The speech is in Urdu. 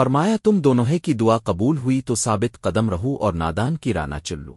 فرمایا تم دونوں کی دعا قبول ہوئی تو ثابت قدم رہو اور نادان کی رانا چلو